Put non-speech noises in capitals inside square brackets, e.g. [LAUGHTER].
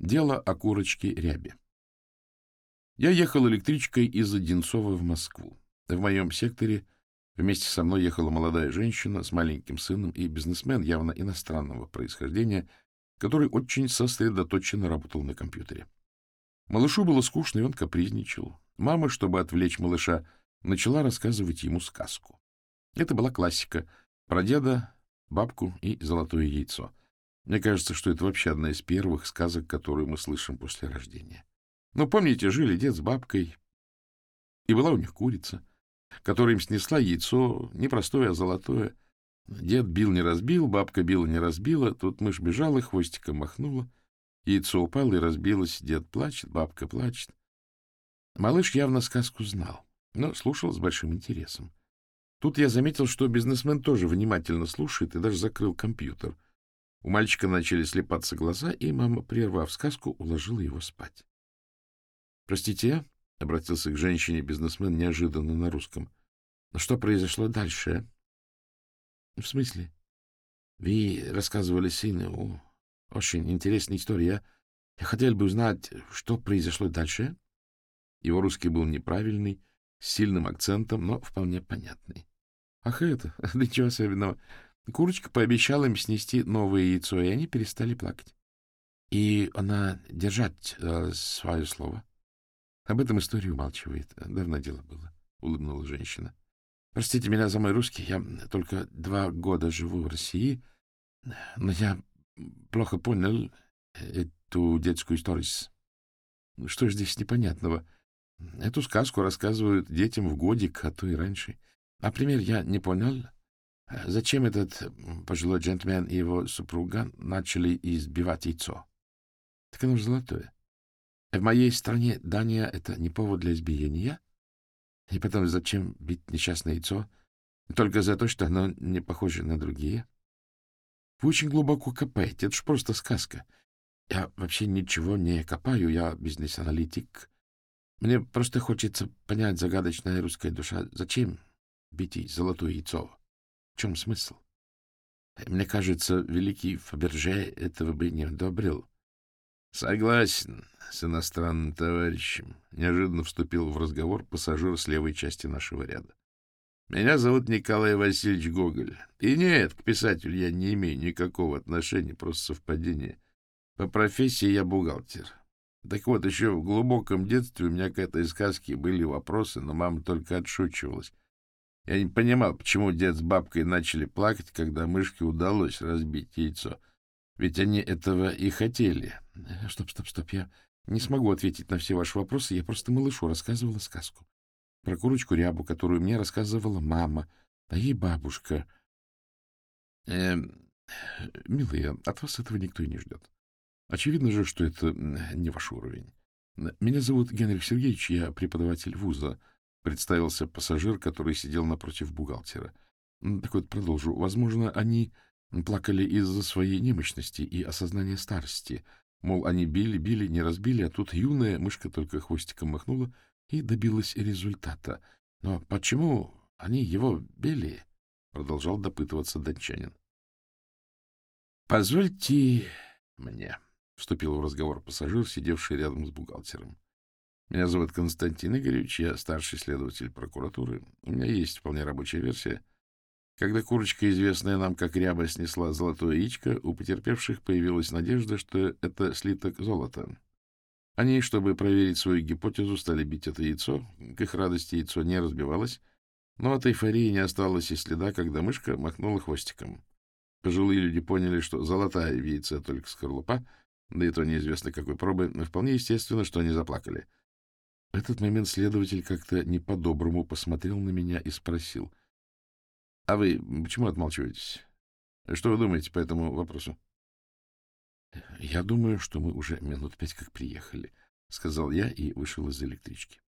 Дело о курочке Рябе. Я ехал электричкой из Одинцова в Москву. В моем секторе вместе со мной ехала молодая женщина с маленьким сыном и бизнесмен явно иностранного происхождения, который очень сосредоточенно работал на компьютере. Малышу было скучно, и он капризничал. Мама, чтобы отвлечь малыша, начала рассказывать ему сказку. Это была классика про деда, бабку и золотое яйцо. Мне кажется, что это вообще одна из первых сказок, которую мы слышим после рождения. Ну, помните, жили дед с бабкой, и была у них курица, которая им снесла яйцо, не простое, а золотое. Дед бил, не разбил, бабка била, не разбила, тут мышь бежала, хвостиком махнула, яйцо упало и разбилось, дед плачет, бабка плачет. Малыш явно сказку знал, но слушал с большим интересом. Тут я заметил, что бизнесмен тоже внимательно слушает и даже закрыл компьютер. У мальчика начали слепаться глаза, и мама, прервав сказку, уложила его спать. — Простите, — обратился к женщине бизнесмен неожиданно на русском. — Что произошло дальше? — В смысле? — Вы рассказывали сыну. Очень интересная история. Я хотел бы узнать, что произошло дальше. Его русский был неправильный, с сильным акцентом, но вполне понятный. Ах, это, [LAUGHS] ничего особенного. Курочка пообещала им снести новое яйцо, и они перестали плакать. И она держать э, свое слово. Об этом история умалчивает. Давно дело было, — улыбнула женщина. Простите меня за мой русский, я только два года живу в России, но я плохо понял эту детскую историю. Что ж здесь непонятного? Эту сказку рассказывают детям в годик, а то и раньше. — Например, я не понял, зачем этот пожилой джентльмен и его супруга начали избивать яйцо. Так оно же золотое. В моей стране Дания — это не повод для избиения. И потом, зачем бить несчастное яйцо? Только за то, что оно не похоже на другие. Вы очень глубоко копаете. Это ж просто сказка. Я вообще ничего не копаю, я бизнес-аналитик. Мне просто хочется понять загадочная русская душа. Зачем бить золотое яйцо. Чем смысл? Мне кажется, великий Фаберже этого бы не одобрил. — Согласен с иностранным товарищем. Неожиданно вступил в разговор пассажир с левой части нашего ряда. — Меня зовут Николай Васильевич Гоголь. И нет, к писателю я не имею никакого отношения, просто совпадение. По профессии я бухгалтер. Так вот, еще в глубоком детстве у меня к этой сказке были вопросы, но мама только отшучивалась. Я не понимал, почему дед с бабкой начали плакать, когда мышке удалось разбить яйцо. Ведь они этого и хотели. Э, стоп, стоп, стоп, я не смогу ответить на все ваши вопросы. Я просто малышу рассказывала сказку. Про курочку рябу, которую мне рассказывала мама, а ей бабушка. Э, милые, от вас этого никто и не ждет. Очевидно же, что это не ваш уровень. Меня зовут Генрих Сергеевич, я преподаватель вуза. Представился пассажир, который сидел напротив бухгалтера. Так вот, продолжу. Возможно, они плакали из-за своей немощности и осознания старости. Мол, они били, били, не разбили, а тут юная мышка только хвостиком махнула и добилась результата. Но почему они его били? Продолжал допытываться датчанин. — Позвольте мне, — вступил в разговор пассажир, сидевший рядом с бухгалтером. Меня зовут Константин Игоревич, я старший следователь прокуратуры. У меня есть вполне рабочая версия. Когда курочка, известная нам как ряба, снесла золотое яичко, у потерпевших появилась надежда, что это слиток золота. Они, чтобы проверить свою гипотезу, стали бить это яйцо. К их радости яйцо не разбивалось, но от эйфории не осталось и следа, когда мышка махнула хвостиком. Пожилые люди поняли, что золотая в только скорлупа, да и то неизвестно какой пробы, но вполне естественно, что они заплакали — в этот момент следователь как-то не по-доброму посмотрел на меня и спросил. — А вы почему отмалчиваетесь? Что вы думаете по этому вопросу? — Я думаю, что мы уже минут пять как приехали, — сказал я и вышел из электрички.